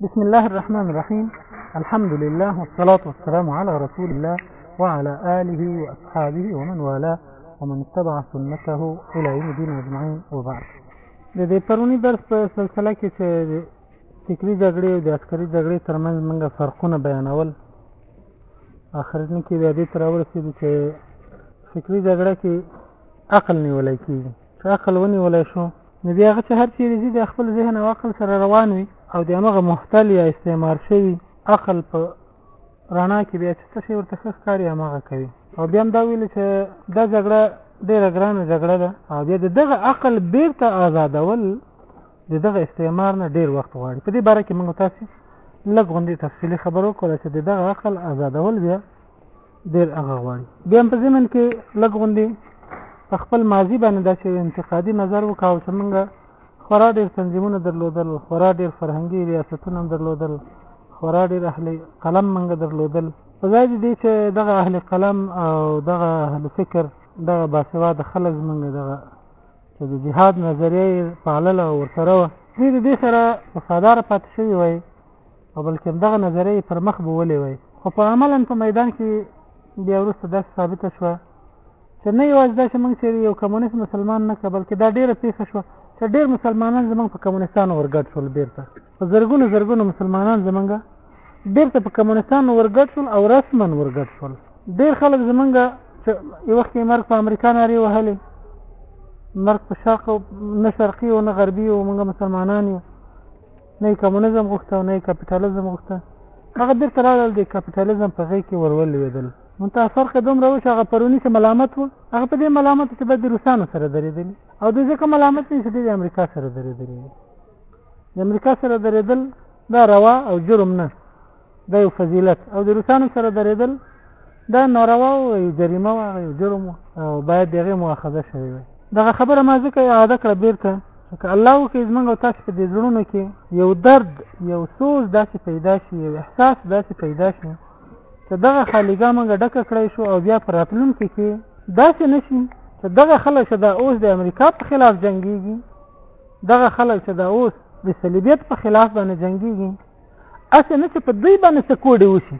بسم الله الرحمن الرحيم الحمد لله والصلاة والسلام على رسول الله وعلى آله وأصحابه ومن والاه ومن اتبع سنته إلى يوم الدين أجمعين وبعد د دې پرونی درس په سلسله کې چې فکری جګړې او د عسکري جګړې ترمنځ موږ فرقونه بیانول اخرنی کې بیا دې تر ورسېدو چې فکری جګړه کې عقل نیول کېږي که عقل ونیولی شو، نو بیا هغه چې هر چېرې ځي د خپل ذهن او عقل سره روان وي او د همغه محتل یا استعمار شوي عقل په رڼا کې بیا چې څه شی ورته ښه ښکاري همغه کوي او بیا هم دا ویل چې دا جګړه ډېره ګرانه جګړه ده او بیا د دغه عقل بیرته آزادول د دغه استعمار نه ډېر وخت غواړي په دې باره کې موږ تاسو لږ غوندې تفصیلي خبرو کوله چې د دغه عقل آزادول بیا ډېر هغه غواړي بیا په ضمن کې لږ غوندې په خپل ماضي باندې داسې انتقادي نظر وکاو چې موږ خورا ډېر تنظیمونه درلودل خورا ډېر فرهنګي ریاستونه هم درلودل خورا ډېر اهل قلم موږ درلودل په ځای دې چې دغه اهل قلم او دغه اهل فکر دغه باسواده خلک موږ دغه چې د جهاد نظریه یې پالله او ورسره وه دوی د دې سره وفاداره پاتې شوي وای او بلکې همدغه نظريه يې پر مخ بوولې وای، خو په عملاً په ميدان کې بيا وروسته داسې ثابته شوه چې نه يوازې دا چې موږ چېرې يو کمونيست مسلمان نه کړ، بلکې دا ډېره پېښه شوه چې ډېر مسلمانان زموږ په کمونيستانو ورګډ شول، بېرته په زرګونو زرګونو مسلمانان زموږ بېرته په کمونيستانو ورګډ شول او رسماً ورګډ شول، ډېر خلک زموږ چې یو وخت یې مرګ په امریکا نارې وهلې مرګ په شرق نه شرقي او نه غربي او موږ مسلمانان یو نه یې کمونیزم غوښته او نه یې کپیټالیزم غوښته، هغه بېرته لاړل د کپیټالیزم په غېږ کې ور ولوېدل. منتها فرق یې دومره و چې هغه پروني چې ملامت و، هغه په دې ملامت و چې باید د روسانو سره درېدلي او دوی ځکه ملامت نه دي چې دوی د امریکا سره درېدلي دي. د امریکا سره درېدل دا روا او جرم نه، دا یو فضیلت او د روسانو سره درېدل دا ناروا او جریمه وه هغه یو جرم او باید د هغې مؤاخذه شوې وای دغه خبره ما ځکه اعاده کړه بېرته که الله وکړي زمونږ او تاسو په دې زړونو کې یو درد یو سوز داسې پیدا شي یو احساس داسې پیدا شي چې دغه خالیګا مونږ ډکه کړی شو او بیا په راتلونکي کې داسې نه شي چې دغه خلک چې دا اوس د امریکا په خلاف جنګېږي دغه خلک چې دا اوس د صلیبیت په خلاف باندې جنګېږي اسې نه چې په دوی باندې څه کوډې وشي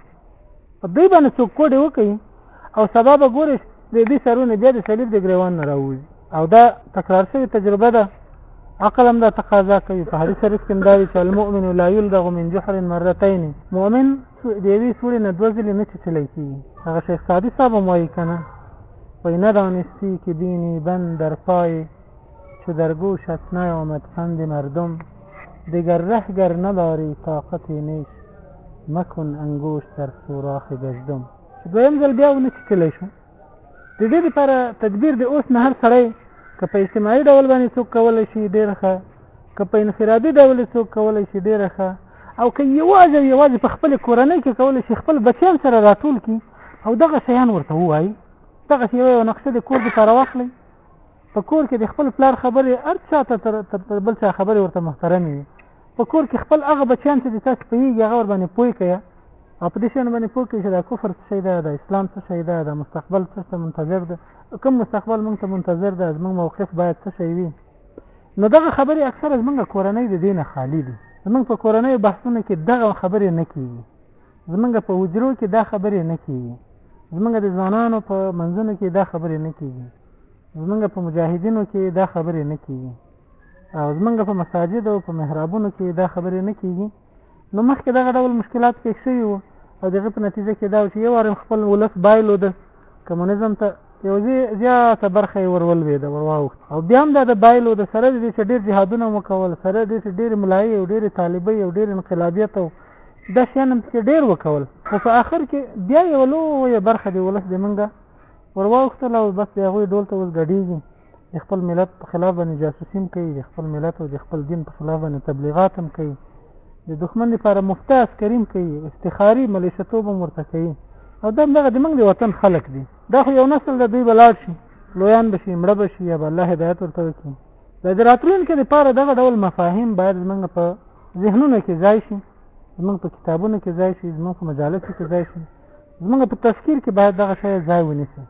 په دوی باندې څوک کوډې وکړي او سبا به ګورې د دې سرونه بیا د صلیب د ګریوان نه راوځي او دا تکرار شوې تجربه ده عقل هم دا تقاضا کوي په حدیث شریف کې دا چې المؤمن لا يلدغ من جحر مرتين مؤمن د یوې سورې نه دوه ځلې نه چټلی کېږي هغه شیخ سعدي صاحب هم وایي که نه وایي ندانستی که دینی بند در پای چو در گوشت نیامد پند مردم دگر ره گر نداری طاقت نیست مکن انگشت در سوراخ گژدم چې دویم ځل بیا ونه چیچلی شو د دې لپاره تدبیر د اوس نه هر سړی که په اجتماعي ډول باندې څوک کولی شي ډېر ښه که په انفرادي ډول څوک کولی شي ډېر ښه او که یوازې یوازې په خپل کورنۍ کې کولی شي خپل بچیان سره راټول کړي او دغه شیان ورته ووایي دغه یوه نقشه د کور دپاره واخلئ په کور کې د خپل پلار خبرې هر چا ته تر تر بل چا خبرې ورته محترمې وي په کور کې خپل هغه بچیان چې د تاسو پوهېږي هغه ورباندې پوه کړئ او په دې شیان باندې پوه کړئ چې دا کفر څه شی ده د اسلام څه شی ده د مستقبل څه ته منتظر ده کوم مستقبل موږ ته منتظر ده زموږ موقف باید څه شی وي نو دغه خبرې اکثره زموږ کورنۍ د دې نه خالي دي زموږ په کورنۍ بحثونو کې دغه خبرې نه کېږي زموږ په حجرو کې دا خبرې نه کېږي زموږ د ځوانانو په منځونو کې دا خبرې نه کېږي زمونږ په مجاهدینو کې دا خبرې نه کیږي او زمونږ په مساجد او په محرابونو کې دا خبرې نه کیږي نو مخکې دغه ډول مشکلات پېښ شوي وو او دغه په نتیجه کې دا چې یو وار خپل ولس بایلو د کمونیزم ته یو زیاته برخه یې ورولوېده ورواوښت او بیا هم دا د بایلو د سره دې چې ډېر جهادونه مو کول سره دې چې ډېرې ملایې او ډېرې طالبۍ او ډېر انقلابیت او دا شیان هم پکې ډېر وکول خو په آخر کې بیا یو لویه برخه د ولس د منګه ور واوښتل او بس د هغوی ډول ته اوس ګډېږي، د خپل ملت په خلاف باندې جاسوسي هم کوي، د خپل ملت او د خپل دین په خلاف باندې تبلیغات هم کوي، د دښمن لپاره مفته عسکري هم کوي، استخاري ملیشه توب هم ورته کوي او دا همدغه د موږ د وطن خلک دي. دا خو یو نسل ده، دوی به لاړ شي، لویان به شي، مړه به شي یا به الله هدایت ورته وکړي. د راتلونکي لپاره دغه ډول مفاهیم باید زموږ په ذهنونو کې ځای شي، زموږ په کتابونو کې ځای شي، زموږ په مجالسو کې ځای شي. زمونږ په تذکیر کې باید دغه شی ځای ونیسي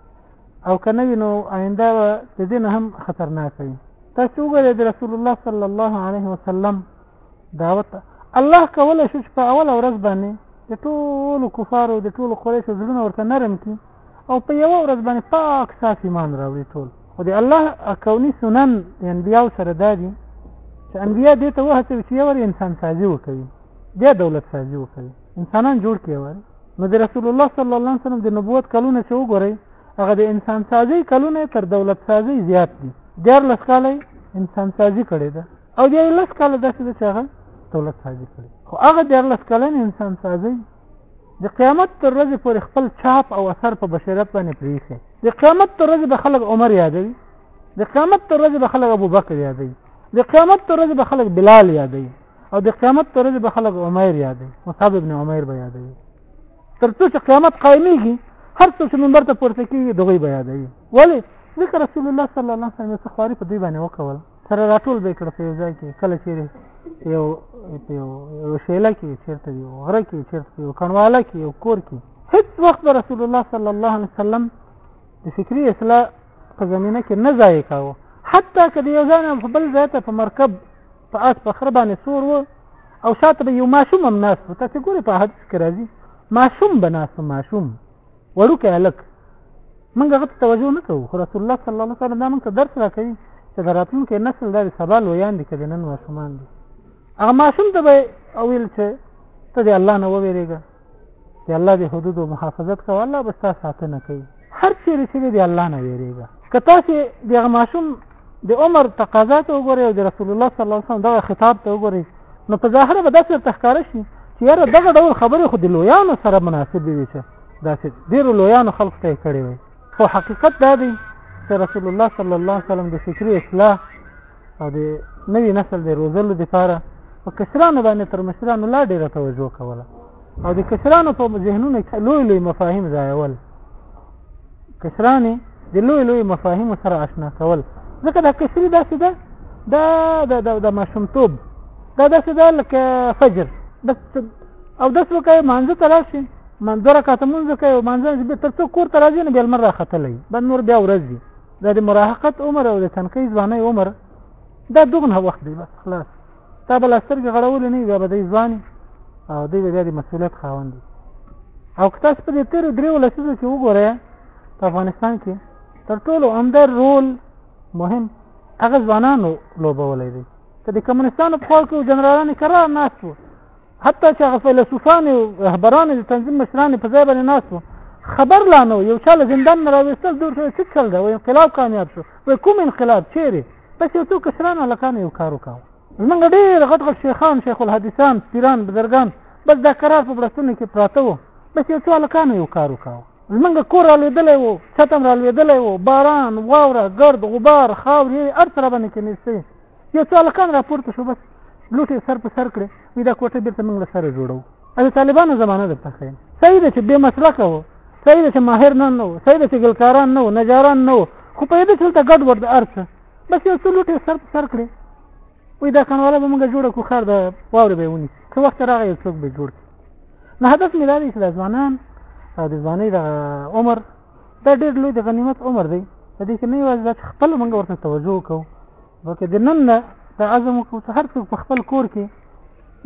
او که نه وي نو آینده به د دې نه هم خطرناکه وي تاسو وګورئ د رسول الله صلی الله علیه وسلم دعوت الله کولی شو چې په اوله ورځ باندې د ټولو کفارو د ټولو قریشو زړونه ورته نرم کړي او په یوه ورځ باندې پاک صاف ایمان راوړي ټول خو د الله کوني سنن د انبیاو سره دا دي چې انبیا دې ته وهڅوي چې یو انسان سازي وکوي بیا دولت سازي وکوي انسانان جوړ کړي وای نو د رسول الله صلی الله علیه وسلم د نبوت کلونه چې وګورئ هغه د انسان سازي کلونه تر دولت سازي زیات دي ډېر لس کاله انسان سازي کړې ده او بیا لس کاله داسې ده چې هغه دولت سازي کړې خو هغه ډېر لس کلن انسان سازي د قیامت تر ورځې پورې خپل چاپ او اثر په بشریت باندې پرېښی د قیامت تر ورځې به خلک عمر یادوي د قیامت تر ورځې به خلک ابوبکر یادوي د قیامت تر ورځې به خلک بلال یادوي او د قیامت پر ورځ به خلک عمر یادوي مصعب ابن عمر به یادوي تر څو چې قیامت قائميږي هر څو چې منبر ته پورته کیږي دغه به یادوي ولی ځکه رسول الله صلی الله علیه وسلم سخواري په دې باندې وکول سره راټول به کړ په ځای کې کله چې یو یو شیله کې چیرته یو غره کې چیرته یو کنواله کې یو کور کې هیڅ وخت رسول الله صلی الله علیه وسلم د فکری اصلاح په زمینه کې نه ځای کاوه حتی که د یو ځای نه بل ځای ته په مرکب په اس په خره باندې سور و او شاته به یو ماشوم هم ناست و تاسې ګورئ په حدیث کې راځي ماشوم به ناست و ماشوم وړوکی هلک موږ هغه ته توجه نه کوو خو رسول الله صلی الله علیه وسلم دا موږ ته درس راکوي چې د راتلونکي نسل دا د سبا لویان دي که د نن ماشومان دي هغه ماشوم ته به ویل چې ته د الله نه وویرېږه دی الله دی حدود او محافظت کوه الله به ستا ساتنه کوي هر چیرې چې دی الله نه ویریږه که تاسو دغه ماشوم د عمر تقاضا ته وګورئ او د رسول الله صلی الله علیه وسلم دغه خطاب ته وګورئ نو په ظاهره به داسې ورته ښکاره شي چې یاره دغه ډول خبرې خو د لویانو سره مناسبې وي چې داسې ډېرو لویانو خلکو ته یې کړې وي خو حقیقت دا دی چې رسول الله صلی الله علیه وسلم د فکري اصلاح او د نوي نسل د روزلو لپاره په کشرانو باندې تر مشرانو لا ډیره توجه کوله او د کشرانو په ذهنونو کې لوی لوی مفاهیم ځایول کشران د لوی لوی مفاهیم سره آشنا کول ځکه دا کشري داسې ده دا د د د ماشومتوب دا داسې ده لکه فجر بس او داس وکړي مانځه ته راشي منځه رکعت مونږ کوي او منځه به تر څو کور ته راځي نو بیا لمر راختلی بل نور بیا ورځي دا د مراهقت عمر او د تنکۍ ځوانۍ عمر دا دغنه وخت دی بس خلاص تا به لا سترګې غړولې نه بیا به دی ځواني او دی به بیا د مسؤلیت خاوند او که تاسو په دې تېرو درېو لسیزو کې وګورئ په افغانستان کې تر ټولو عمده رول مهم هغه ځوانانو لوبولی دی که د کمونستانو په خوا کې جنرالان کرار ناست وو حتی چې هغه فیلسوفان او رهبران د تنظیم مشران په ځای باندې ناست وو خبر لا نه یو چا له زندان نه راوېستل دور شو څه چل دی و انقلاب کامیاب شو و کوم انقلاب چیرې بس یو څو کشران هلکان یو کار وکاوه زمونږ ډېر غټ غټ شیخان شیخ الحدیثان پیران بزرګان بس دا قرار په بړستونو کې پراته وو بس یو څو هلکانو یو کار وکاوه زمونږ کور رالوېدلی و چتم رالوېدلی و باران واوره ګرد غبار خاورې هر څه راباندې کېنېستې یو څو هلکان راپورته شو بس لوټ یې سر په سر کړې وي دا کوټه بېرته موږ له سره جوړوو او د طالبانو زمانه درته ښیم صحیح ده چې بې مسلکه و صحیح ده چې ماهر نه نه و صحیح ده چې ګلکاران نه و نجاران نه و خو په دې چې دلته ګډ وډ د ارڅ بس یو څو لوټې سر په سر کړې وي دا کنواله به موږ جوړه کو خار د واورې به ونی څه وخت راغی یو څوک به جوړ نه هدف مې دا دی چې د ځوانان د ځوانۍ د عمر دا ډېر لوی د غنیمت عمر دی په دې کې نه یوازې دا چې خپل موږ ورته توجه وکړو بلکې د نن نه د عزم وکړو چې هر څوک په خپل کور کې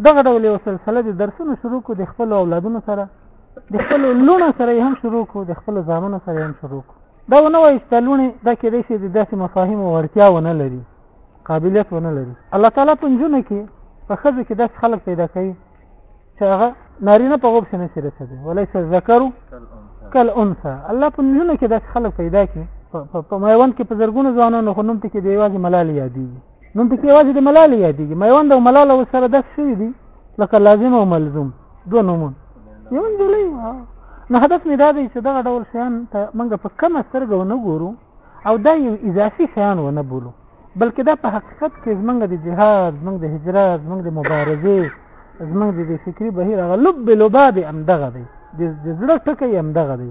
دغه ډول یو سلسله د درسونو شروع کړو د خپلو اولادونو سره د خپلو لوڼو سره یې هم شروع کړو د خپلو زامنو سره یې هم شروع کړو دا ونه وایي چې دا لوڼې دا کېدای شي د داسې مفاهیمو وړتیا ونه لري قابلیت ونه لري الله تعالی په نجونو کې په ښځو کې داسې خلک پیدا کوي چې هغه نارینه په غوب شنه شي رسېدي وليس الذکر کالانثى الله په نونه کې داسې خلک پیدا کړي په میوند کې په زرګونو ځوانانو خو نوم پکې د یوازې ملال یادېږي نوم پکې یوازې د ملال یادېږي میوند او ملال او سره داسې شوي دي لکه لازم او ملزوم دوه نومون یو نجلۍ نو هدف مې دا دی چې دغه ډول شیان ته موږ په کمه سترګه ونه ګورو او دا یو اضافي شیان ونه بولو بلکې دا په حقیقت کې زمونږ د جهاد زمونږ د هجرت زمونږ د مبارزې زمونږ د فکري بهیر هغه لب لباب همدغه دی د زړه ټکی همدغه دی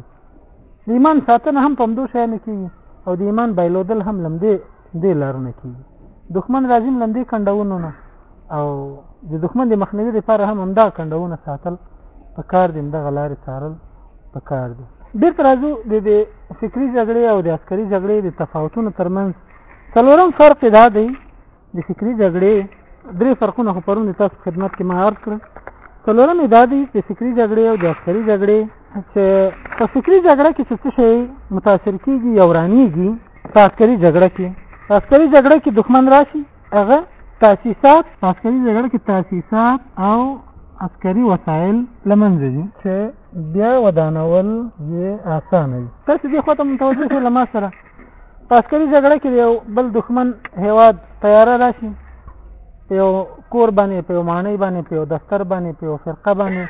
د ایمان ساتنه هم په همدو شیانو کېږي او د ایمان بایلودل هم لمدې دې لارونه کېږي دښمن راځي لمدې کنډونو نه او د دښمن د مخنیوي لپاره هم همدا کنډونه ساتل په کار دې همدغه لارې څارل پکار دي بیرته راځو د دې فکری جګړې او د عسکري جګړې د تفاوتونو ترمنځ څلورم فرق دا دی د فکری جګړې درې فرقونه خو پرون تاسو خدمت کې ما عرض کړ څلورم دا دی د فکری جګړې او د عسکري جګړې چې په فکری جګړه کې څه شي متاثر کیږي یا ورانیږي په عسکري جګړه کې په عسکري جګړه کې دښمن راشي هغه تاسیسات عسکري جګړه کې تاسیسات او عسکري وسایل لمنځه دي چې بیا ودانول یې اسانه وي تاسو دې خواته متوجه شئ له ما سره په عسکري جګړه کې یو بل دښمن هیواد تیاره راشي په یو کور باندې په یو ماڼۍ باندې په یو دفتر باندې په یو فرقه باندې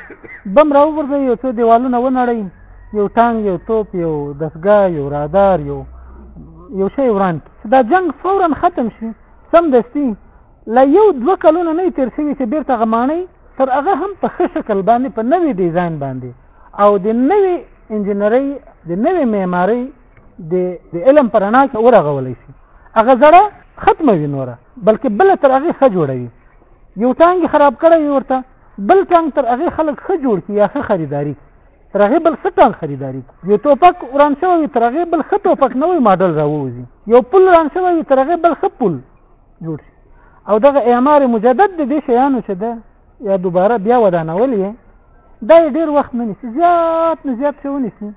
بم راوغورځوي یو څو دیوالونه ونړوي یو ټانګ یو توپ یو دستګاه یو رادار یو یو شی وران دا جنگ فورا ختم شي سم دستي لا یو دوه کلونه نه تیر شوي چې بیرته هغه ماڼۍ تر هغه هم په ښه شکل باندې په نوي ډیزاین باندې او د نوي انجینرۍ د نوي معمارۍ د علم په رڼا کې ورغولی شي هغه زړه ختمه وي نوره بلکې بل تر هغه ښه جوړوي یو ټانګ خراب کړی وي ورته بل ټانګ تر هغه خلک ښه جوړ کړي یا ښه خریداري تر هغه بل ښه ټانګ خریداري یو توپک وران شوی وي تر هغه بل ښه توپک نوی ماډل راووځي یو پل وران شوی وي تر هغه بل ښه پل جوړ شي او دغه اعمار مجدد د دې شیانو چې ده یا دوباره بیا ودانول یې دا یې ډېر وخت نه نیسي زیات نه زیات څه ونیسي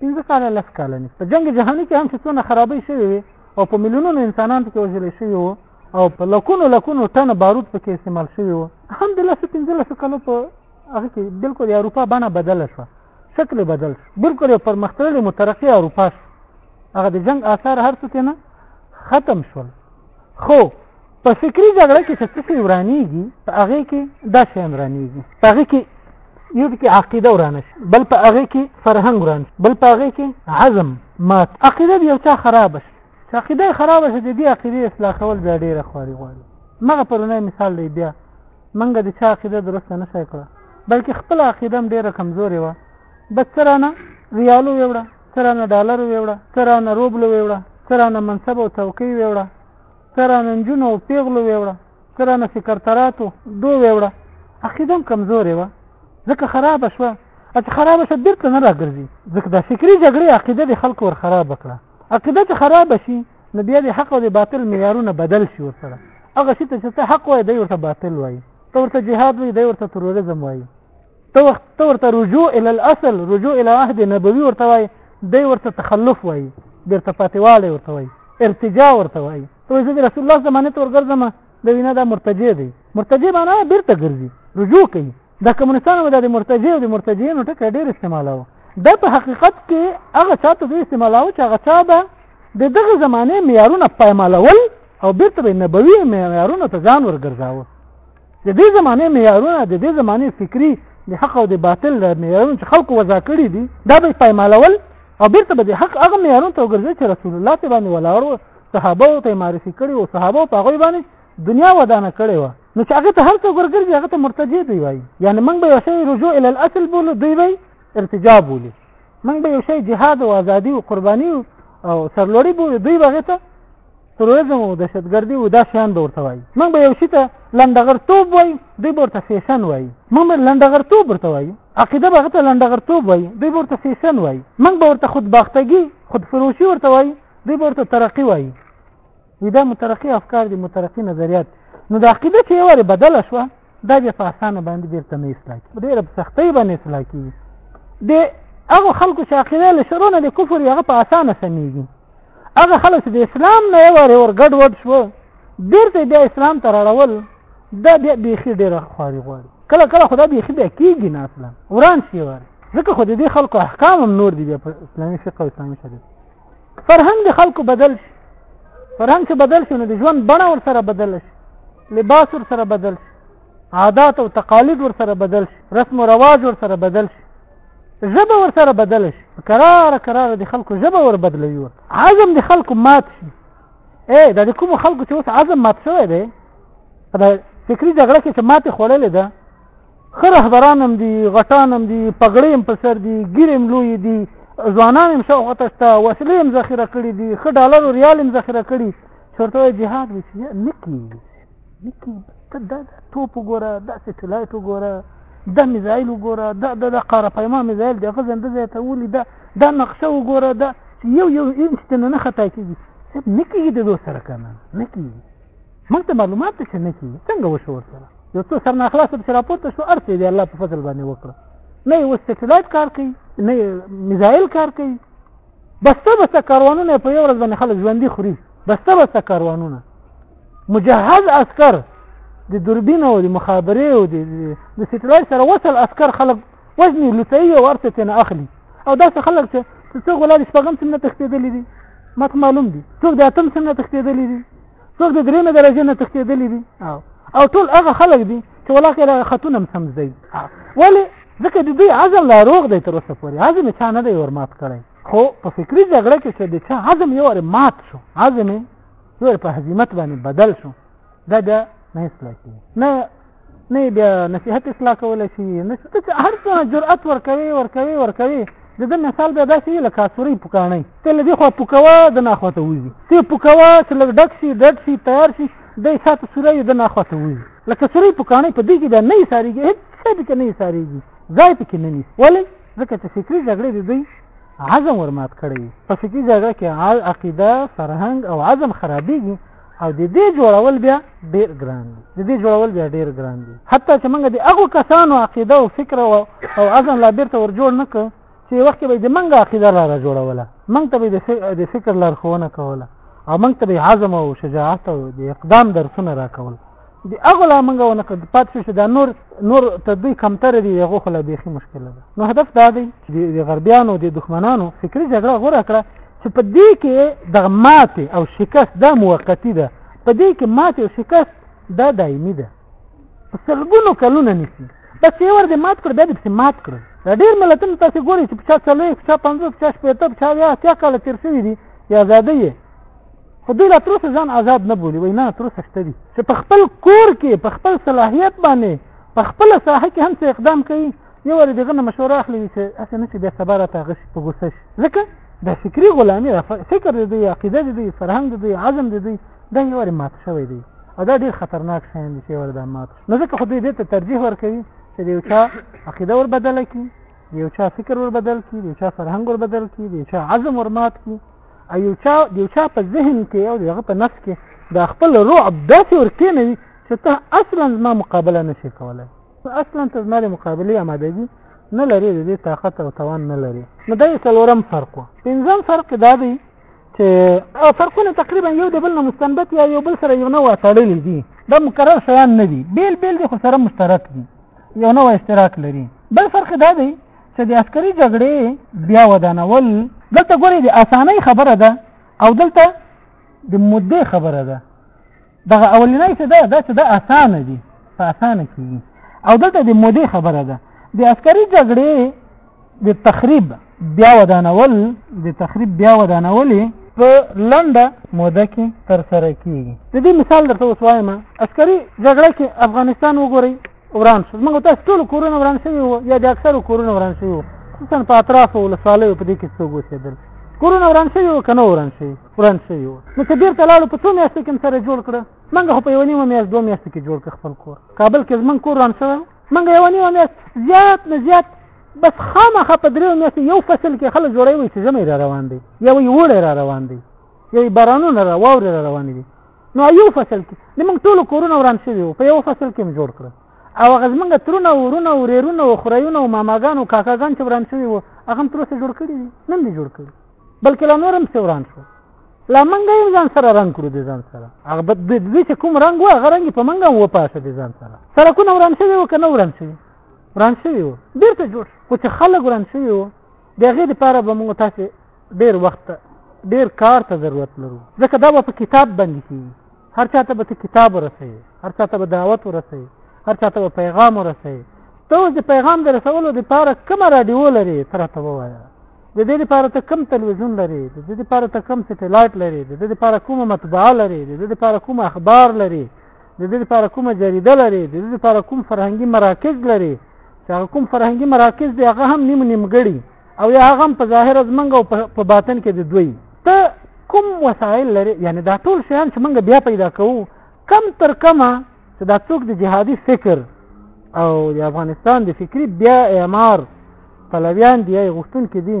پنځه کاله لس کاله نیسي په جنګ جهاني کې هم چې څونه خرابۍ شوې وي او په میلیونونو انسانان پکې وژل شوي وو او په لکونو لکونو ټنه بارود پکې استعمال شوي وو هم د لسو پنځلسو کالو په هغه کې بلکل د اروپا بڼه بدله شوه څه ترې بدل شو بلکل یو پرمختللې مترقي اروپا شو هغه د جنگ آثار هر څه نه ختم شول خو په فکری جګړه کې چې څه ورانیږي په هغه کې دا شی ورانیږي په هغه کې یو کې عقیده ورانه شي بل په هغه کې فرهنګ وران شي بل په هغه کې عزم مات عقیده یو چا خراب شي چې عقیده خراب شي د دې عقیده اصلاح کول بیا ډیره خواري غواړي مغه پرونه مثال دی بیا منګه د چا عقیده درسته نه شای کړه بلکې خپل عقیده هم ډیره کمزورې وه بس څه رانه ریالو ویوړه څه رانه ډالر ویوړه څه رانه روبلو ویوړه څه رانه منصب او څوکۍ ویوړه څه رانه نجونو او پیغلو ویوړه څه رانه سکرتراتو دو ویوړه عقیده هم کمزورې وه ځکه خرابه شوه چې خرابه شوه بیرته نه راګرځي ځکه دا فکري جګړې عقیده د خلکو ور خرابه کړه عقیده چې خرابه شي نو بیا د حق او د باطل معیارونه بدل شي ورسره هغه شي ته چې ته حق وایې دی ورته باطل وایي ته ورته جهاد وایي دی ورته تروریزم وایي ته وخت ته ورته رجوع الى الاصل رجوع الى عهد نبوي ورته وای دی ورته تخلف وای بیرته پاتېواله ورته وای ارتجاع ورته وای ته زه رسول الله زمانه ته ورګرځم د وینا دا مرتجع دی مرتجع معنی بیرته ګرځي رجوع کوي د کمونستانو به د مرتجع او د مرتجعینو ټکی ډېر استعمالاوه دا په حقیقت کې هغه چا ته دوی استعمالاوه چې هغه چا به د دغه زمانې معیارونه پایمالول او بیرته به نبوي معیارونو ته ځان ورګرځاوه د دې زمانې معیارونه د دې زمانې فکری د حق او د باطل معیارونه چې خلکو وضع کړي دي دا به پایمالول او بیرته به د حق هغه معیارونه ته وګرځي چې رسول الله ته باندې ولاړ صحابه ته معرفي کړي او صحابه په هغه باندې دنیا ودانه کړې و نو چې هغه ته هر څوک ورګرځي هغه ته مرتجع دی وایي یعنی موږ به یو شی رجوع ال الاصل بولو دوی به ارتجاع بولي موږ به یو شی جهاد او ازادي او قرباني او سرلوړي بولو دوی به ته تروریزم او دهشتګردي او دا شیان به ورته وایي موږ به یو شي ته لنډغرتوب وایي دوی به ورته فیشن وایي موږ به لنډغرتوب ورته وایي عقیده به ته لنډغرتوب وایي دوی به ورته فیشن وایي موږ به ورته خودباختګي خودفروشي ورته وایي دوی به ورته ترقي وایي وي دا مترقي افکار دي مترقي نظریات نو د عقیده چې یو وارې بدله شوه دا بیا په اسانه باندې بېرته نه اصلاح کېږي ډېره په سختۍ باندې اصلاح کېږي د هغو خلکو چې عقیده له شروع نه د کفر هغه په اسانه سمېږي هغه خلک چې د اسلام نه یو وارې ور ګډ وډ شوه بېرته بیا اسلام ته راړول دا بیا بیخي ډېره خواري غواړي کله کله خو دا بیخي بیا کېږي نه اصلا وران شي وارې ځکه خو د دې خلکو احکام هم نور دي بیا په اسلامي فقه او اسلامي شریعت فرهنګ د خلکو بدل شي فرهنګ چې بدل شي نو د ژوند بڼه ور سره بدل شي لباس ور سره بدل شي عادات او تقالید ور سره بدل شي رسم او رواج ور سره بدل شي ژبه ور سره بدل شي قرار قرار د خلکو ژبه ور بدلوي ور عزم د خلکو مات شي اے دا د کوم خلکو چې اوس عزم مات شوی دی دا فکری جګړه کې چې ماته خوړلې ده ښه رهبران هم دي غټان هم دي پګړې هم په سر دي ګیر هم لوی دي ځوانان هم شاوخوا ته شته وسلې هم ذخیره کړي دي ښه ډالر او ریال هم ذخیره کړي چې ورته وایي جهاد وي چې نه کېږي نه کېږي ته دا توپ وګوره دا سټلایټ وګوره دا میزایل وګوره دا د دا قاره پیما میزایل دی هغه زنده ځای ته ولي دا دا نقشه وګوره دا یو یو انچ ته نه خطا کېږي نه کېږي د دوه سره که نه نه کېږي موږ ته معلومات څه نه کیږي څنګه وشو ورسره یو څو سر نه خلاص به راپورته شو ارته دی الله په فضل باندې وکړه نه اوس سټلایټ کار کوي نه میزایل کار کوي بسته بسته کاروانونه په یو ورځ باندې خلک ژوندي خوري بسته بسته کاروانونه مجهز عسكر د دوربین او د مخابره او د د سټلایټ سره وصل عسكر خلک وزني لوتي او ارته تنه اخلي او دا څه خلک چې څو غلا د شپږم سم نه تختیدلې دي مت معلوم دي څوک د اتم سم نه تختیدلې دي څوک د درېمې درجې نه تښتېدلي دي او ټول هغه خلک دي چې ولاکه خطونه هم سم زده دي ولې ځکه د دوی عزم لا روغ دی تر اوسه پورې عزم یې چا نه دی ورمات کړی خو په فکري جګړه کې چې د چا عزم یې ورې مات شو عزم یې یو په هزیمت باندې بدل شو دا د نه اصلاح کېږي نه نه بیا نصیحت اصلاح کولای شي نه ته چې هر څونه جرأت ورکوي ورکوي ورکوي د ده مثال بیا داسې وي لکه سورۍ پوکاڼۍ ته له دې خوا پوکوه د نه خوا ته وځي ته پوکوه چې لږ ډک شي ډډ شي تیار شي دی شاته سوری وي د نه خوا ته وځي لکه سورۍ پوکاڼۍ په دې کې بیا نه ایسارېږي هېڅ څه پکې نه ایسارېږي ځای پکې نه نیسي ولې ځکه چې فکري جګړې د دوی عزم ورمات کړی په فکري جګړه کې عقیده فرهنګ او عزم خرابېږي او د دې جوړول بیا ډیر ګران دي د دې جوړول بیا ډیر ګران دي حتی چې موږ د هغو کسانو عقیده او فکر او او عزم لا بیرته ور جوړ نه کړ چې وخت به د منګه عقیده را, را جوړوله موږ ته به د فکر لارښوونه کوله او موږ ته به عزم او شجاعت او د اقدام درسونه راکول د هغه لا موږ ونه کړ پات شو چې دا نور نور تر دوی کمتر دي هغه خو لا بیخي مشکله ده نو هدف دا دی چې د غربیانو د دښمنانو فکری جګړه غوره کړه چې په دې کې د ماتې او شکست دا موقتی ده په دې کې ماتې او شکست دا دایمي ده په سلګونو کلونه نیسي بس یو ور دې مات کړ بیا دې مات کړ دا ډېر ملتونه تاسو ګورئ چې په چا څلوېښت په چا پنځوس په چا شپېته په چا اویا اتیا کاله تېر شوي دي یا ازادۍ یې خو دوی لا تر اوسه ځان آزاد نه بولي وایي نه تر اوسه شته دي چې په خپل کور کې په خپل صلاحیت باندې په خپل ساحه کې هم څه اقدام کوي یو ور دغه نه مشوره اخلي چې اسه نه چې بیا سبا را ته غش په غوسه شي ځکه د فکری غلامی را فکر دی دی عقیده دی دی فرهنګ دی دی عزم دی دی دا یو ور مات شوی دی او دا ډیر خطرناک شی دی چې ور دا مات نو ځکه خو دوی دې ته ترجیح ورکوي چې یو چا عقیده ور بدله کړي یو چا فکر ور بدل کړي یو چا فرهنګ ور بدل کړي یو چا عزم ور مات کړي او یو چا د یو چا په ذهن کې او د هغه په نفس کې دا خپل رعب داسې ورکېنوي چې ته اصلا زما مقابله نشي کولای اصلا ته زما د مقابلې آمادګي نه لري د دې طاقت او توان نه لري نو دا یې څلورم فرق و پنځم فرق دا دی چې فرقونه تقریبا یو د بل نه مستنبت یا یو بل سره یو نه وتړلي دي دا مکرر شیان نه دي بیل بیل دي خو سره مشترک دي یو نوع اشتراک لري بل فرق دا دی چې د عسکري جګړې بیا ودانول دلته ګوري د اسانۍ خبره ده او دلته د مدې خبره ده دغه اولنۍ څه ده دا څه ده اسانه دي په اسانه کېږي او دلته د مدې خبره ده د عسکري جګړې د تخریب بیا ودانول د تخریب بیا ودانولې په لنډه موده کې تر سره کیږي د دې مثال درته وسوایم عسکري جګړه کې افغانستان وګورئ وران شو موږ تاسو ټول کورونه وران شوي وو یا د اکثر کورونه وران شوي وو خصوصا په اطراف او لسالیو په دې کې څوک اوسېدل کورونه وران شوي وو که نه وران شوي وران شوي وو نو چې بېرته لاړو په څو میاشتو کې سره جوړ کړه موږ خو په یوه نیمه میاشت دوه میاشتو کې جوړ کړ خپل کور کابل کې زمونږ کور وران شوی موږ یوه نیمه میاشت زیات نه زیات بس خامخا په درې میاشتې یو فصل کې خلک جوړوي چې ژمی را روان دی یو یې اوړی را روان دی یو یې بارانونه را واورې را روان دي نو یو فصل کې د موږ ټولو کورونه وران شوي وو په یو فصل کې هم جوړ کړل او هغه زمونږ ترونه او ورونه او ریرونه او خورایونه او ماماګان او کاکاګان چې وران شوي وو هغه هم تر اوسه جوړ کړي دي نن دي جوړ کړي بلکې لا نور هم څه وران شو لا منګه یې ځان سره رنگ کړو د ځان سره هغه بد د دې چې کوم رنگ و هغه رنگ په منګه و پاشه د ځان سره سرکونه وران شوي و کنه وران شوي وران شوي و بیرته جوړ خو چې خلک وران شوي و د هغې لپاره به موږ تاسې ډېر وخت ته ډېر کار ته ضرورت لرو ځکه دا به په کتاب باندې کېږي هر چا ته به ته کتاب ورسوي هر چا ته به دعوت ورسوي هر چا ته به پیغام ورسوي ته اوس د پیغام د رسولو لپاره کومه راډیو لرې ته راته ووایه د دې لپاره ته کم تلویزیون لري د دې لپاره ته کم سټلایټ لري د دې لپاره کومه مطبعه لري د دې لپاره کوم اخبار لري د دې لپاره کومه جریده لري د دې لپاره کوم فرهنګي مراکز لري چې هغه کوم فرهنګي مراکز دی هغه هم نیم نیمګړي او یا هغه هم په ظاهر از منګ او په باطن کې د دوی ته کوم وسایل لري یعنی دا ټول شیان چې موږ بیا پیدا کوو کم تر کمه چې دا څوک د جهادي فکر او د افغانستان د فکری بیا اعمار پلویان دی غوښتونکي دي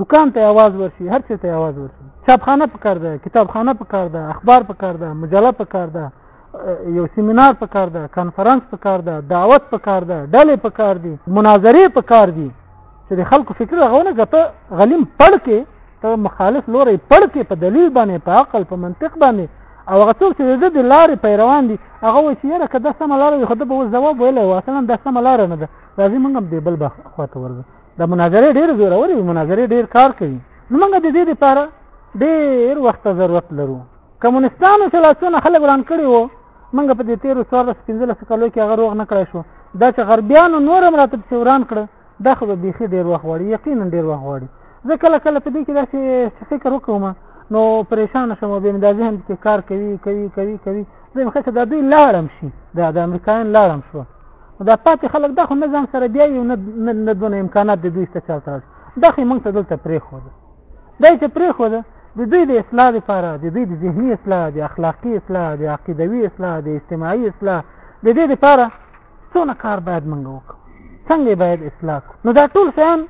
دکان ته आवाज ورشي هر څه ته आवाज ورشي چاپخانه په کار ده کتابخانه په کار ده اخبار په کار ده مجله په کار ده یو سیمینار په کار ده کانفرنس په کار ده دعوت په کار ده ډلې په کار دي مناظرې په کار دي چې د خلکو فکر غوونه غته غلیم پړ کې ته مخالف لوري پړ کې په دلیل باندې په عقل په منطق باندې او هغه څوک چې د لارې پیروان دي هغه وایي چې یاره که دا سمه لاره وي خو ده به اوس ځواب ویلی و اصلا دا سمه لاره نه ده راځي موږ هم دې بل به خواته ورځو د مناظرې ډېر زورور وي مناظرې ډېر کار کوي نو موږ د دې لپاره ډېر وخت ضرورت لرو کمونستانو چې لاسونه خلک وران کړي وو موږ په دې تیرو څوارلس پنځلس کالو کې هغه روغ نه کړی شو دا چې غربیانو نور هم راته پسې وران کړه دا خو به بیخي ډېر وخت غواړي یقینا ډېر وخت غواړي زه کله کله په دې کې داسې فکر وکوم نو پریشان شوم به مې د ذهن کې کار کوي کوي کوي کوي زه مخکې دا دوی لاړم شي دا د امریکایان لاړم شو دا پاتې خلک دا خو نه ځان سره بیا یو نه نه دونه امکانات د دوی ته چلته راځي دا خو موږ ته دلته پرېښوده دا چې پرېښوده د دوی د اصلاح لپاره د دوی د ذهني اصلاح د اخلاقي اصلاح د عقیدوي اصلاح د اجتماعي اصلاح د دې لپاره څونه کار باید موږ وکړو څنګه باید اصلاح کړو نو دا ټول شیان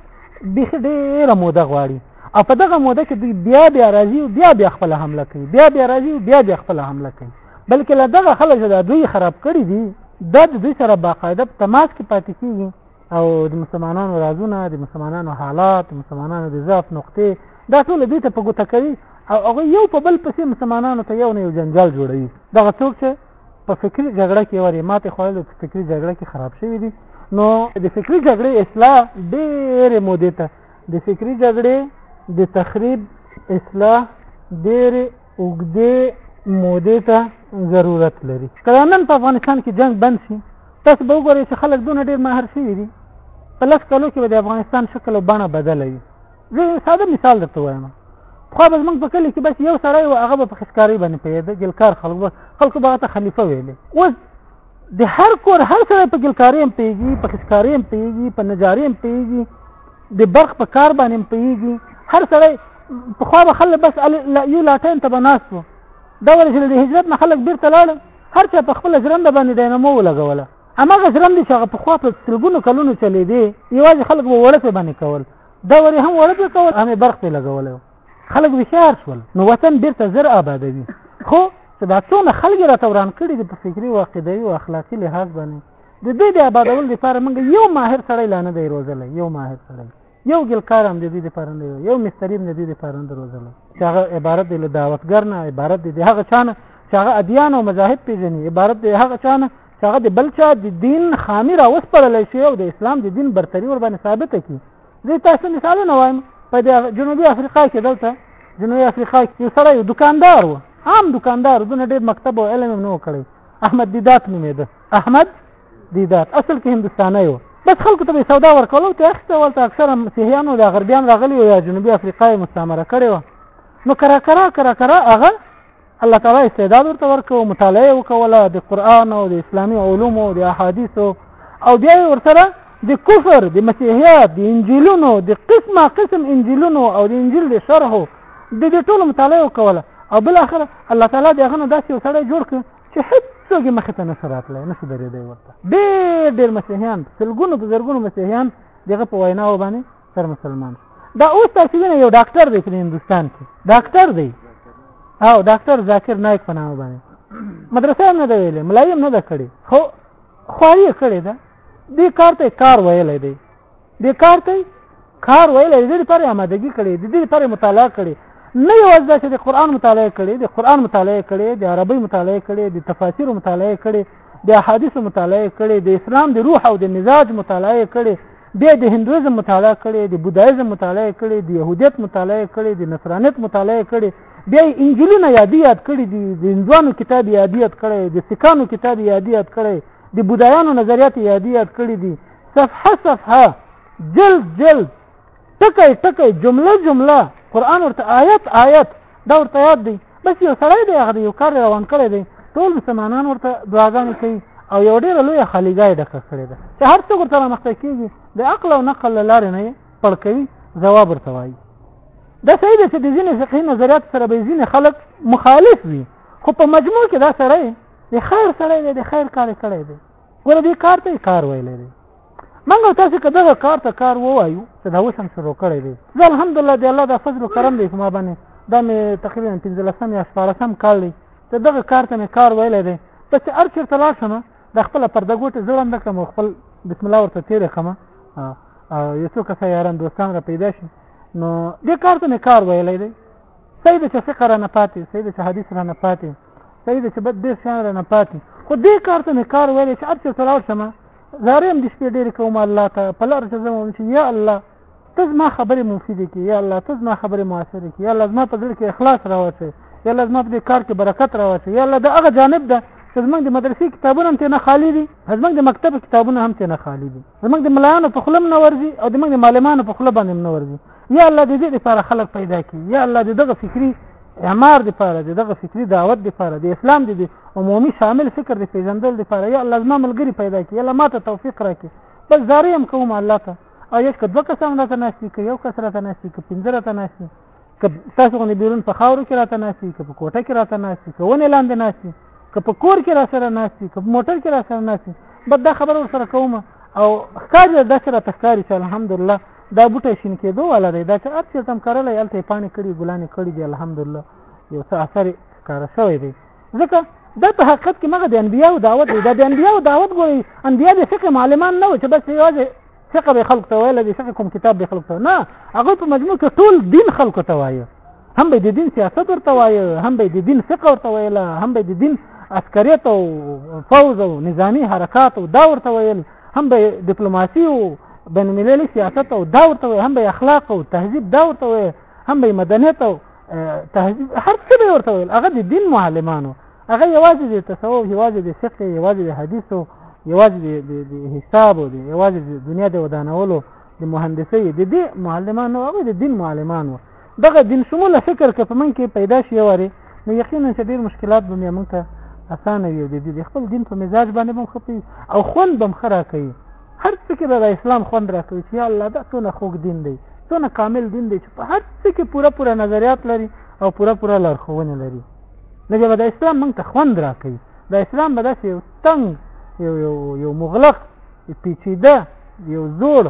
بیخي ډېره موده غواړي او په دغه موده کې دوی بیا بیا راځي بیا بیا خپله حمله کوي بیا بیا راځي بیا بیا خپله حمله کوي بلکې له دغه خلک چې دا دوی خراب کړي دي دا د دوی سره باقاعده په تماس کې پاتې کېږي او د مسلمانانو رازونه د مسلمانانو حالات د مسلمانانو د ضعف نقطې دا ټول دوی ته په ګوته کوي او هغه یو په بل پسې مسلمانانو ته یو نه یو جنجال جوړوي دغه څوک چې په فکری جګړه کې ورې ماته خوړل په فکری جګړه کې خراب شوی دي نو د فکری جګړې اصلاح ډېرې مودې ته د فکری جګړې د تخریب اصلاح ډېرې اوږدې مودې ته ضرورت لري که دا نن په افغانستان کې جنګ بند شي تاسو به وګورئ چې خلک دونه ډېر مهر شوي دي په لس کلو کې به د افغانستان شکل او بڼه بدله وي زه ساده مثال درته وایم خو به موږ په کلی کې بس یو سړی و هغه به په خسکاري باندې پیدا ګلکار خلک خلکو به ته خلیفہ ویلې اوس د هر کور هر سړی په ګلکاري هم پیږي په خسکاري هم پیږي په نجاري هم پیږي د برق په کار باندې هم پیږي هر سړی په خو به خلک بس یو لاټین ته بناست وو دا ول چې د هجرت نه خلک بیرته لاړ هر چا په خپل ژرند باندې دینمو ولګوله امغه ژرند چې هغه په خو په سلګونو کلونو چلی دی یوازې خلک به وړه څه باندې کول دا ور هم وړه کول هم برق په لګوله خلک وشار شول نو وطن بیرته زر آبادوي خو چې دا څونه خلک را توران کړي دي په فکری او عقیدوي او اخلاقی لحاظ باندې د دې د آبادول لپاره موږ یو ماهر سړی لانه دی روزل یو ماهر سړی یو ګلکار هم د دې لپاره نه یو مستری هم د دې لپاره نه روزل چې هغه عبارت دی له دعوتګر نه عبارت دی هغه چانه چې هغه ادیان او مذاهب پیژني عبارت دی هغه چانه چې هغه د بل چا د دین خامي را وسپړل شي او د اسلام د دین برتری ور باندې ثابت کړي زه تاسو مثالونه وایم په جنوبي افریقا کې دلته جنوبي افریقا کې یو سړی دکاندار و عام دکاندار دونه ډېر مکتب او علم نه وکړي احمد دیدات نومېده احمد دیدات اصل کې هندستانی و بس خلکو ته به سودا ورکولو ته اخته ولته اکثره مسیحیانو د غربیان راغلي یا جنوبي افریقا یې مستعمره کړې و نو کرا کرا کرا کرا هغه الله تعالی استعداد ورته ورکو مطالعه وکوله د قران او د اسلامي علومو د احادیثو او بیا ورسره د کفر د مسیحیت د انجیلونو د قسمه قسم انجیلونو او د انجیل د شرحو د دې ټولو مطالعه وکوله او بل اخر الله تعالی دغه نو داسې یو سړی جوړ کړ چې هیڅوک یې مخې ته نه راتلی نه شي درېدی ورته ډېر ډېر مسیحیان سلګونو په زرګونو مسیحیان دغه په ویناو باندې سر مسلمان دا اوس تاسو وینئ یو ډاکټر دی په هندستان کې ډاکټر دی او ډاکټر ذاکر نایک په نامه باندې مدرسه نه دی ویلې ملایم نه ده کړې خو خواري کړې ده دې کار ته کار ویلی دی دې کار ته کار ویلی دی دې لپاره آمادګي کړې دی دې لپاره مطالعه کړې نه یوازې دا چې د قرآن مطالعه کړې د قرآن مطالعه کړې د عربۍ مطالعه کړې د تفاسیرو مطالعه کړې د احادیثو مطالعه کړې د اسلام د روح او د مزاج مطالعه کړې بیا د هندویزم مطالعه کړې د بودایزم مطالعه کړې د يهودیت مطالعه کړې د نصرانیت مطالعه کړې بیا انجیلونه یادی یاد کړې دي د هندوانو کتاب یادی یاد کړی د سکانو کتاب یادی یاد کړی د بودایانو نظریات یادی یاد کړې دي صفحه صفحه جلد جلد ټکی ټکی جمله جمله قران ورته آیت آیت دا ورته یاد دی بس یو سړی دی هغه یو کار روان کړی دی ټول مسلمانان ورته دعاګانې کوي او یو ډېره لویه خالیګاه ډکه کړې ده چې هر څوک ورته رامخته کېږي د عقل او نقل له لارې نه یې پړ کوي ځواب ورته وایي دا صحیح ده چې د ځینې فقهي نظریات سره به ځینې خلک مخالف وي خو په مجموع کې دا سړی د خیر سړی دی د خیر کار کړی دی ګوره دې کار ته یې کار ویلی دی منګ او تاسو که دغه کار ته کار ووایو چې دا اوس هم شروع کړی دی زه الحمدلله د الله د فضل او کرم دی ما باندې دا مې تقریبا پنځلسم یا شپاړسم کال دی چې دغه کار ته مې کار ویلی دی ته چې هر چېرته لاړ شم د خپله پرده ګوټې زه ړنده کړم او خپل بسم الله ورته تېره کړم یو څو کسه یاران دوستان را پیدا شي نو دې کار ته مې کار ویلی دی صحیح ده چې فقه رانه پاتې صحیح ده چې حدیث رانه پاتې صحیح ده چې بد ډېر شیان رانه پاتې خو دې کار ته مې کار ویلی چې هر چېرته لاړ شم زارۍ هم د شپې ډېرې کوم الله ته په لاره چې ځم وایم چې یا الله ته زما خبرې مفیدې کړي یا الله ته زما خبرې مؤثرې کړي یا الله زما په زړه کې اخلاص راوچوي یا الله زما په دې کار کې برکت راوچوي یا الله دا هغه جانب ده چې زمونږ د مدرسې کتابونه هم ترې نه خالي دي زمونږ د مکتب کتابونه هم ترې نه خالي دي زموږ د ملایانو په خلم نه ورځي او زموږ د معلمانو په خله باندې نه ورځي یا الله دې دې لپاره خلک پیدا کړي یا الله دې دغه فکری اعمار د پاره د دغه فکری دعوت د پاره د اسلام د عمومي شامل فکر د پیژندل د پاره یا الله زما ملګری پیدا کړي یا ما ته توفیق راکړي بس زارې هم کوم الله ته او یو کډه کسان راته ناشتي کوي یو کس راته ناشتي کوي پنځه راته ناشتي که تاسو غونې بیرون په خاورو کې راته ناسي که په کوټه کې راته ناسي که ونې لاندې ناسي که په کور کې را سره ناسي که په موټر کې را سره ناسي بس دا خبره ور سره کوم او ښکاري دا سره تخکاري چې الحمدلله دا بوټه شین کېدو والا دی دا چې هر څه تم کرلې الته پانی کړي ګلانې کړي دی الحمدلله یو څه اثر کار شوی دی ځکه دا په حقیقت کې مغه د انبیانو دعوت دی دا د انبیانو دعوت ګوري انبیا د فقه معلمان نه و چې بس یوازې فقه به خلق ته ویل دي فقه کوم کتاب به خلق ته نه هغه په مجموع کې ټول دین خلق ته وایي هم به د دین سیاست ورته وایي هم به د دین فقه ورته ویل هم به د دین عسکریت او فوز او نظامی حرکات او دا ورته ویل هم به ډیپلوماسي او بین المللي سیاست او دا ورته ویل هم به اخلاق او تهذیب دا ورته ویل هم به مدنیت او تهذیب هر څه به ورته ویل هغه د دین معلمانو هغه یوازې د تصوف یوازې د فقه یوازې د حدیثو یوازې د حساب او د یوازې د دنیا د ودانولو د مهندسۍ د دې معلمانو او د دین معلمانو دغه دین شمول فکر که په من کې پیدا شي وره نو یقینا چې ډیر مشکلات به موږ ته اسانه وي د دې خپل دین په مزاج باندې بم خپي او خوند بم خرا کوي هر څه کې به اسلام خوند راکوي چې الله دا څونه خوږ دین دی څونه کامل دین دی چې په هر څه کې پوره پوره نظریات لري او پوره پوره لارښوونه لري نه جبه د اسلام موږ ته خوند راکوي د اسلام به داسې یو تنګ یو یو یو مغلق پیچیده یو زوړ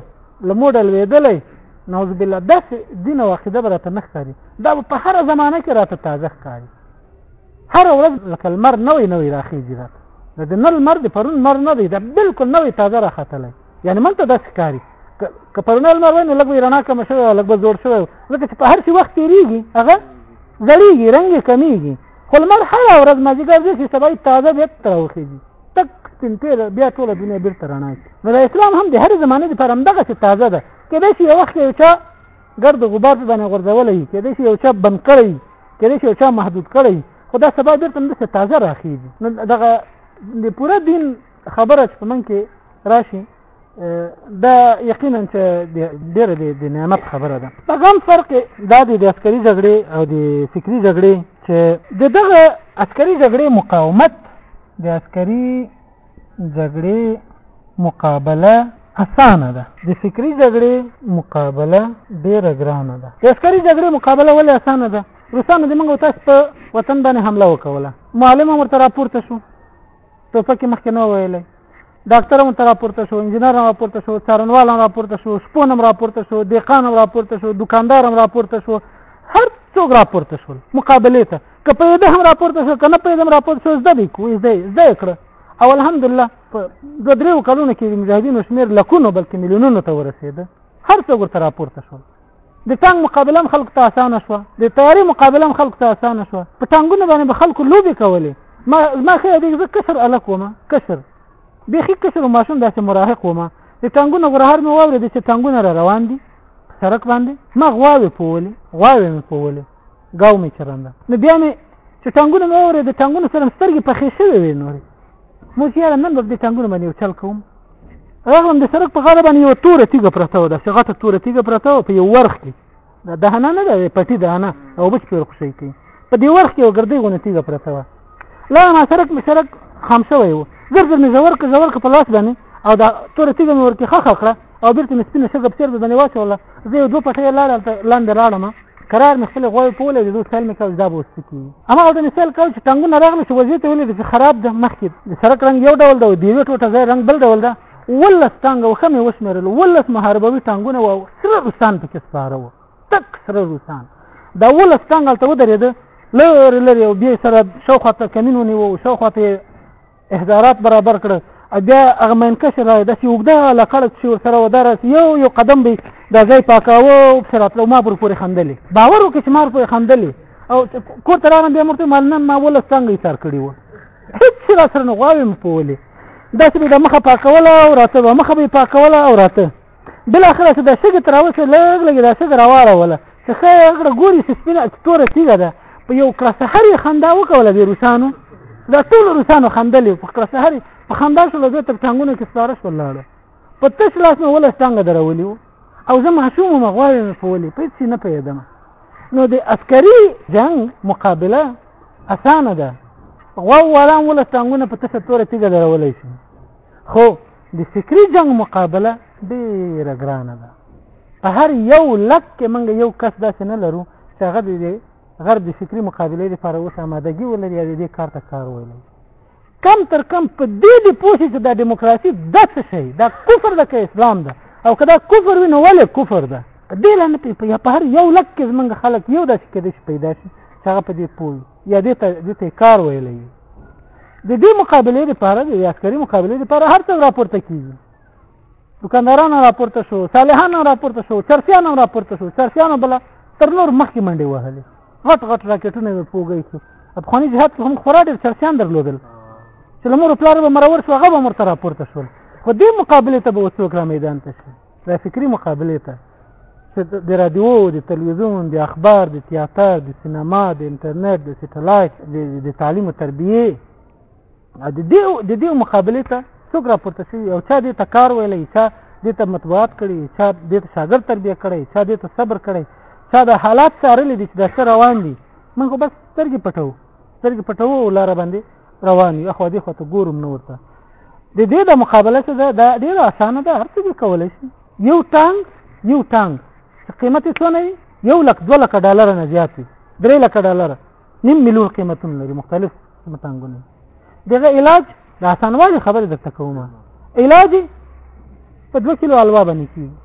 له موډه لوېدلی نعوذ بالله داسې دین او عقیده به راته نه ښکاري دا به په هره زمانه کې راته تازه ښکاري هره ورځ لکه لمر نوی نوی راخېږي راته د نن لمر د پرون لمر نه دی دا بلکل نوی تازه راختلی یعنی مونږ ته داسې ښکاري که پرونه لمر وای نو لږ به رڼا کمه شوې او لږ به زوړ شوی ځکه چې په هر شي وخت تېرېږي هغه زړېږي رنګ یې کمیږي خو لمر هره ورځ مازیګر دی چې سبا یې تازه بیا ته راوخېږي تک سپین تېر بیا ټوله دنیا بېرته رڼا شي نو د اسلام هم د هرې زمانې دپاره همدغسې تازه ده کېدای شي یو وخت یو چا ګرد غبار په باندې غورځولی وي کېدای شي یو چا بند کړی وي کېدای شي یو چا محدود کړی وي خو دا سبا بېرته همداسې تازه راخېږي نو دغه د پوره دین خبره چې په من کې راشي دا یقینا چې ډېره د نعمت خبره ده په غم فرق دا د عسکري جګړې او د فکري جګړې چې د دغه عسکري جګړې مقاومت د عسکري جګړې مقابله اسانه ده د فکری جګړې مقابله ډیره ګرانه ده د عسکري جګړې مقابله ولې اسانه ده روسانو د موږ تاسو په وطن باندې حمله وکوله معلم ورته راپورته شو ټوپکې مخکې نه ویلی ډاکټر هم ته راپورته شو انجینر هم راپورته شو څارنوال هم راپورته شو شپون هم راپورته شو دیقان هم راپورته شو دکاندار هم راپورته شو هر څوک راپورته شول مقابلې ته که په یده هم راپورته شو که نه په یده هم راپورته شو زده دی کو زده زده کړه او الحمدلله په دوه دریو کلونو کې د مجاهدینو شمېر لکونو بلکې میلیونونو ته ورسېده هر څوک ورته راپورته شول د ټانګ مقابله هم خلکو ته اسانه شوه د طیارې مقابله هم خلکو ته اسانه شوه په ټانګونو باندې به خلکو لوبې کولې ما ما ښه یادېږي زه کشر هلک وم کشر بیخي کشر و ماشوم داسې مراهق وم د ټانګونو غرهار مې واورېد چې ټانګونه را روان دي په سړک باندې ما غواوې پولې غواوې مې پولې ګاو مې چرنده نو بیا مې چې ټانګونه مې واورېد د ټانګونو سره سترګې پخې شوې وې نورې مو چې یاره نن به د ټانګونو باندې یو چل کوم راغلم د سرک په غاړه باندې یو توره تیګه پرته وه داسې غټه توره تیګه پرته وه په یو ورخ کې دا دهنه نه ده پټي دهنه او بچ پرې خوشی کوي په دې ورخ کې یو ګردۍ غونه تیګه پرته وه لا ما سرک مې سرک خام شوی و زر زر مې ژور که ژور که په لاس باندې او دا توره تیګه مې ورکې خخه کړه او بېرته مې سپینه شګه په سر باندې واچوله زه یو دوه پټۍ لاړه لاندې لاړم قرار مې خپل غواړي ټول د دوه سال مې کول دا بوست کی اما او د مثال کول چې ټنګونه راغله چې وضعیت ولې چې خراب ده مخکې د سرک رنگ یو ډول ده او د یو ټوټه ځای رنگ بل ډول ده ولس ټنګ او خمه وشمرل ولس محاربوي ټنګونه او سره روسان پکې سپاره و تک سره روسان دا ولس ټنګ تل ودرېده لری لری او بیا سره شوخه ته کمینونه وو شوخه ته احضارات برابر کړ او بیا هغه منکش را داسې اوږده لکړه چې ورسره ودرس یو یو قدم به دا ځای پاکاوه او پسې راتلو ما پر پورې خندلې باور وکړي چې ما پورې خندلې او کور ته راغلم بیا مرته مال نن ما ولس څنګه ایثار کړي وو هیڅ را سره نه غواوې مې پولې داسې به د مخه پاکوله او راته به مخه به پاکوله او راته بل اخره چې د سګ تر اوسه لګ لګ د سګ راواره ولا چې خیر هغه ګوري چې سپینه توره تیګه ده په یو کړه سحر خندا وکوله د روسانو دا ټول روسانو خندلې په کړه سحر په خندا شو لږه تر څنګهونه کې ستاره شو لاړه په تش لاس نو ولا څنګه درولې او زه ماشوم ما غواړم په ولې په څه نه پیدم نو د عسکري جنگ مقابله اسانه ده غوا وران ولا څنګهونه په تش توره تیګه درولې شي خو د فکري جنګ مقابله ډېره ګرانه ده په هر یو لک کې موږ یو کس داسې نه لرو چې هغه د غرب د فکري مقابلې لپاره اوس آمادګي ولري یا د دې کار ته کار ولري کم تر کم په دې د پوه شي چې دا دیموکراسي د څه شي دا کفر ده که اسلام ده او که دا کفر وي نو ولې کفر ده دې لا نه په هر یو لک کې زمونږ خلک یو داسې کېدای شي پیدا شي چې هغه په دې پوه یا دې ته دې ته کار ویل وي د دې مقابلې لپاره د عسکري مقابلې لپاره هر څه راپورته کیږي دکانداران راپورته شو صالحان راپورته شو چرسیان راپورته شو چرسیان بل تر نور مخکې منډې وهلې غټ غټ راکټونه یې پوګی شو افغاني جهاد هم خورا ډېر چرسیان درلودل چې لمر پلار به مرور شو هغه به مرته راپورته شول خو دې مقابلې ته به وڅوک را میدان ته شي دا فکري مقابله ته چې د رادیو د تلویزیون د اخبار د تیاتر د سینما د انټرنیټ د سټلایټ د تعلیم او تربیه د دې د دې مقابله ته څوک راپورته شي او چا دې ته کار ویلی چا دې ته مطبوعات کړي چا دې ته شاګرد تربیه کړي چا دې ته صبر کړي چا د حالات څارلې دي چې دا څه روان دي موږ بس سترګې پټو سترګې پټو او لاره باندې روان یو اخوا دې خوا ته ګورم نه ورته د دې د مقابله څه ده دا ډېره اسانه ده هر څه دې کولی شي یو ټانګ یو ټانګ چې قیمت یې څونه وي یو لک دوه لکه ډالر نه زیات وي درې لکه ډالر نیم میلیون قیمتونه لري مختلف ټانګونه دغه علاج د اسانوالي خبرې درته کوم علاج په دوه کیلو حلوا باندې کېږي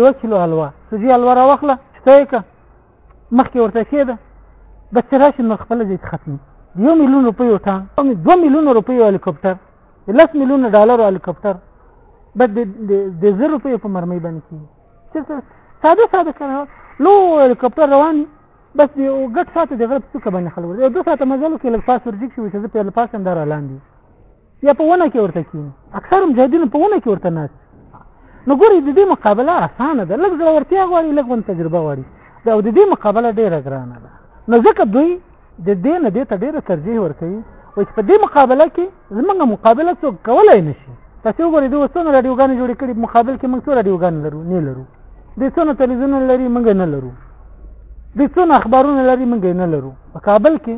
یو کیلو حلوا سوجي حلوا راوخله شته که مخکې ورته شي ده بس چې راشي نو خپله ځای ختمي د یو میلیون روپیو ټان دوه میلیونه روپیو هلیکوپټر د لس میلیونه ډالرو هلیکوپټر بس د زر روپیو په مرمۍ باندې کېږي چې ساده ساده کار لو هلیکوپټر روان دي بس دی او ګټ ساته د غرب څخه باندې خلک ورته دوه ساعته مزل کې لږ پاس ورجیک شو چې زه په لپاسم دار لاندې یا په ونه کې ورته کینی اکثر مجاهدین په ونه کې ورته ناست نو ګوري د دې مقابله اسانه ده لږ زړورتیا غواړي لږ ون تجربه غواړي دا د دې مقابله ډیره ګرانه ده نو ځکه دوی د دې نه دې ته ډیره ترجیح ورکوي او چې په دې مقابله کې زمونږ مقابله څوک کولای نشي تاسو وګورئ دوی څونه رادیوګانې جوړې کړي مقابل کې موږ څو رادیوګانې لرو نه لرو دوی څونه تلویزیونونه لري موږ نه لرو دوی څونه اخبارونه لري موږ نه لرو په کابل کې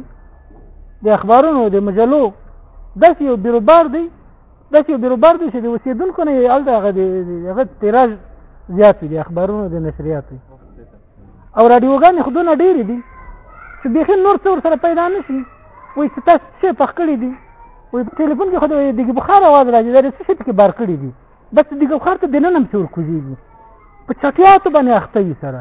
د اخبارونو د مجلو داسې یو بیروبار دی داسې یو بیروبار دی چې د اوسېدونکو نه یې هلته هغه د هغه تیراژ زیات وي د اخبارونو د نشریاتو او راډیوګانې خو دونه ډېرې دي چې بیخي نور څه ورسره پیدا نه شي وایي چې تاسو څه پخ کړي دي وایي په ټلیفون کې خو د دګې بخار اواز راځي دا څه شي پکې بار کړي دي بس دګې بخار ته دننه هم څه ورکوزېږي په چټیاتو باندې اخته وي سره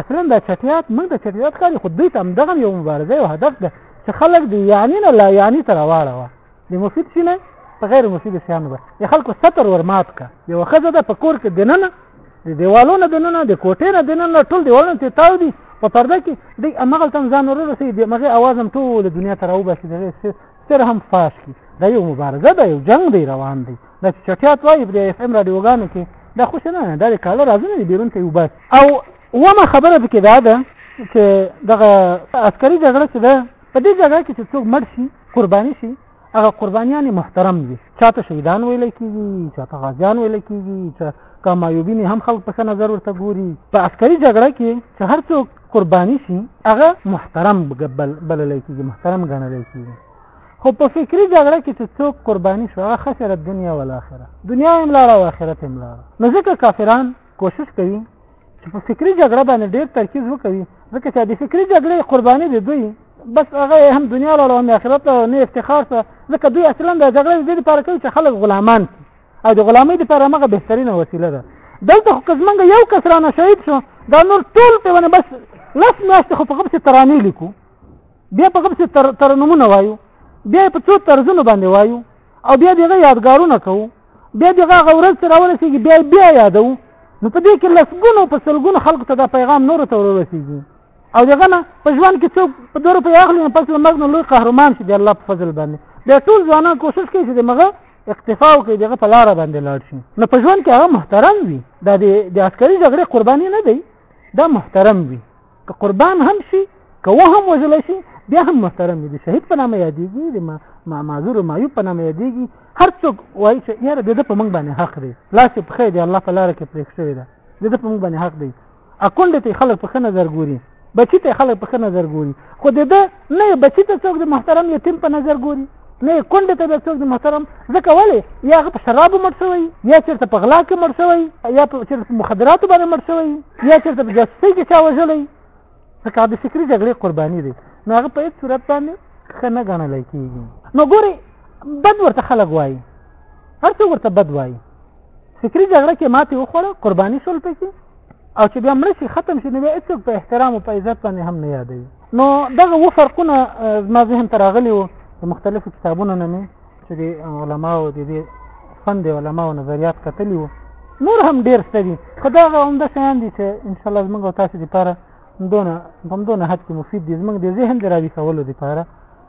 اصلا دا چټیات موږ د چټیات کاری خو دوی ته همدغه یو مبارزه او هدف ده چې خلک د یعنی نه لا یعنی ته راواړوه د مفید شي نه په غیر مفید شیانو به د خلکو ستر ورمات که یوه ښځه ده په کور کې دننه د دیوالونو دننه د کوټې نه دننه ټول دیوالونه ته تاو دي په پرده کې دی همغلته هم ځان ورورسوي د هغې اواز هم ټوله دنیا ته راوباسي د هغې تر هم فاش کی دا یو مبارزه ده یو جنگ دی روان دی دا چې چټیات وایي د اف ام رادیوګانو کې دا خو څه نه دا د کاله راځونه دي بیرون ته وباس او ومه خبره پکې دا ده چې دغه عسکري جګړه چې ده په دې جګړه کې چې څوک مړ شي قرباني شي هغه قربانیان محترم دي چاته شهیدان ویل کیږي چاته غازیان ویل کیږي چې کمایوبین هم خلک په نظر ورته ګوري په عسکري جګړه کې چې هر څوک قرباني شي هغه محترم بللی کېږي محترم ګڼلی کېږي خو په فکري جګړه کې چې څوک قرباني شو هغه خسر دنیا ول آخره دنیا هم لاړه او آخرت هم لاړه نو ځکه کافران کوشش کوي چې په فکري جګړه باندې ډېر ترکیز وکوي ځکه چې د فکري جګړې قرباني د دوی بس هغه هم دنیا له هم آخرت له نه افتخار څه ځکه دوی اصلا د جګړې د لپاره کوي چې خلک غلامان شي او د غلامۍ لپاره هغه بهترینه وسیله ده دلته خو کزمنګ یو کس رانه شهید شو دا نور ټول په ونه بس لس میاشتې خو په غبس ترانې لیکو بیا په غبس تر ترنمونه وایو بیا په څو طرزونو باندې وایو او بیا دغه یادګارونه کوو بیا دغه غورز سره ورسیږي بیا بیا یادو نو په دې کې لسګونو په سلګونو خلکو ته دا پیغام نور ته ورسیږي او دغه نه په ژوند کې څوک په دور په اخلي نو پس لمر نو لوی قهرمان شي د الله په فضل باندې بیا ټول ځوانان کوشش کوي چې دغه اقتفا وکړي دغه په لار باندې لاړ شي نو په ژوند کې هغه محترم وي دا د عسکري جګړې قرباني نه دی دا محترم وي که قربان هم شي که و هم وژل شي بیا هم محترم وي د شهید په نامه یادېږي د معذور معیوب په نامه یادېږي هر څوک وایي چې یاره د ده په موږ باندې حق دی لاس یې پښې دی الله په لاره کې پرېښ شوی ده د ده په موږ باندې حق دی اکونډې ته خلک په ښه نظر ګوري بچی ته خلک په ښه نظر ګوري خو د ده نه بچی ته څوک د محترم یتیم په نظر ګوري نه کونډه ته څوک د محترم ځکه ولې یا هغه په شرابو مړ شوی یا چېرته په غلا کې مړ شوی یا په چېرته په مخدراتو باندې مړ شوی یا چېرته په جاسوسۍ کې چا وژلی ځکه د فکري جګړې قرباني دی نو هغه په هېڅ صورت باندې ښه نه ګڼلی کېږي نو ګورې بد ورته خلک وایي هر څوک ورته بد وایي فکری جګړه کې ماتې وخوړه قرباني شول پکې او چې بیا مړ شي ختم شي نو بیا هېڅوک په احترام او په عزت باندې هم نه یادوي نو دغه و فرقونه زما ذهن ته راغلي وو د مختلفو کتابونو نه مې چې د علماو د دې فن د علماو نظریات کتلي وو نور هم ډېر څه دي خو دا هغه همدا شیان دي چې انشاءالله زموږ او تاسو دپاره همدونه په همدونه حد کې مفید دي زموږ د ذهن د راوي کولو دپاره